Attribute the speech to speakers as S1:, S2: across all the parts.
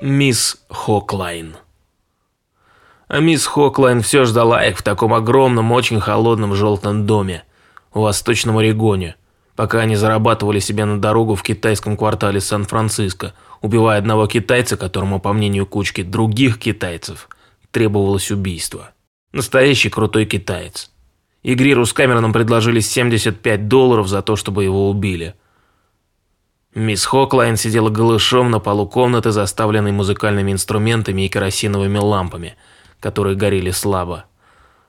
S1: Мисс Хоклайн. А мисс Хоклайн все ждала их в таком огромном, очень холодном желтом доме в Восточном Орегоне, пока они зарабатывали себе на дорогу в китайском квартале Сан-Франциско, убивая одного китайца, которому, по мнению кучки других китайцев, требовалось убийство. Настоящий крутой китаец. И Гриру с Камероном предложили 75 долларов за то, чтобы его убили – Мисс Хоклайн сидела голышом на полу комнаты, заставленной музыкальными инструментами и керосиновыми лампами, которые горели слабо.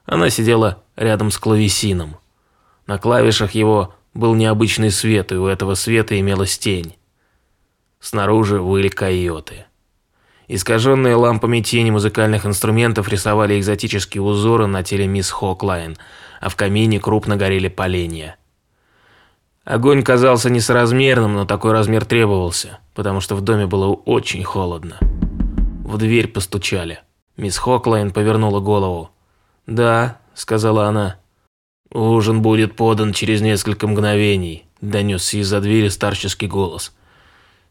S1: Она сидела рядом с клавесином. На клавишах его был необычный свет, и у этого света имелась тень. Снаружи выли койоты. Искаженные лампами тени музыкальных инструментов рисовали экзотические узоры на теле мисс Хоклайн, а в камине крупно горели поленья. Огонь казался несоразмерным, но такой размер требовался, потому что в доме было очень холодно. В дверь постучали. Мисс Хоклайн повернула голову. «Да», — сказала она. «Ужин будет подан через несколько мгновений», — донесся из-за двери старческий голос.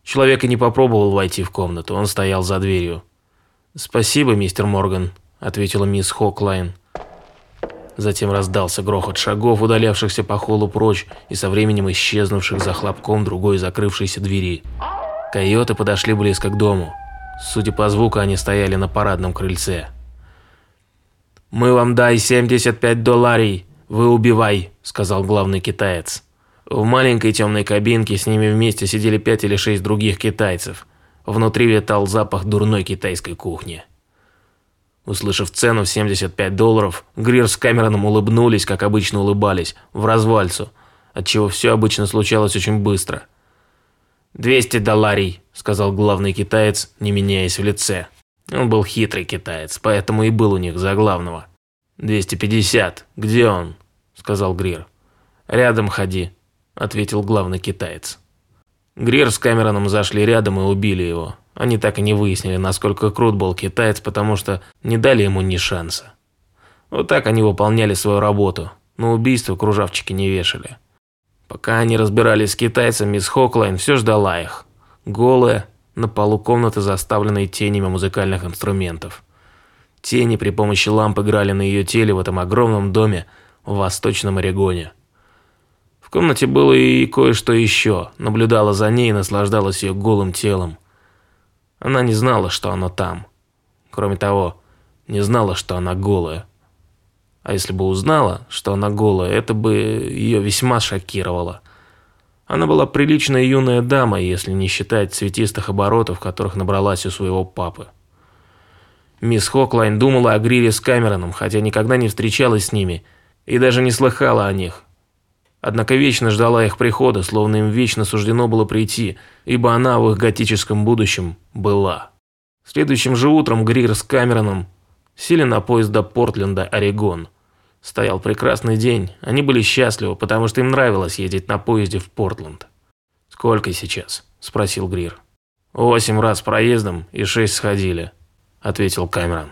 S1: Человек и не попробовал войти в комнату, он стоял за дверью. «Спасибо, мистер Морган», — ответила мисс Хоклайн. Затем раздался грохот шагов, удалявшихся по холлу прочь и со временем исчезнувших за хлопком другой закрывшейся двери. Койоты подошли близко к дому. Судя по звуку, они стояли на парадном крыльце. «Мы вам дай 75 долларов, вы убивай», – сказал главный китаец. В маленькой темной кабинке с ними вместе сидели пять или шесть других китайцев. Внутри витал запах дурной китайской кухни. Услышав цену в 75 долларов, Грир с Камероном улыбнулись, как обычно улыбались, в развальцу, отчего все обычно случалось очень быстро. «Двести долларей», – сказал главный китаец, не меняясь в лице. Он был хитрый китаец, поэтому и был у них за главного. «Двести пятьдесят. Где он?» – сказал Грир. «Рядом ходи», – ответил главный китаец. Грир с Камероном зашли рядом и убили его. Они так и не выяснили, насколько крут был китаец, потому что не дали ему ни шанса. Вот так они выполняли свою работу, но убийство кружавчики не вешали. Пока они разбирались с китайцем, мисс Хоклайн все ждала их. Голая, на полу комнаты, заставленной тенями музыкальных инструментов. Тени при помощи ламп играли на ее теле в этом огромном доме в Восточном Орегоне. В комнате было и кое-что еще, наблюдала за ней и наслаждалась ее голым телом. Она не знала, что оно там. Кроме того, не знала, что она голая. А если бы узнала, что она голая, это бы ее весьма шокировало. Она была приличная юная дама, если не считать цветистых оборотов, которых набралась у своего папы. Мисс Хоклайн думала о Грире с Камероном, хотя никогда не встречалась с ними и даже не слыхала о них. Однако вечно ждала их прихода, словно им вечно суждено было прийти, ибо она в их готическом будущем была. Следующим же утром Грир с Камероном сели на поезд до Портленда, Орегон. Стоял прекрасный день, они были счастливы, потому что им нравилось ездить на поезде в Портленд. «Сколько сейчас?» – спросил Грир. «Восемь раз проездом и шесть сходили», – ответил Камерон.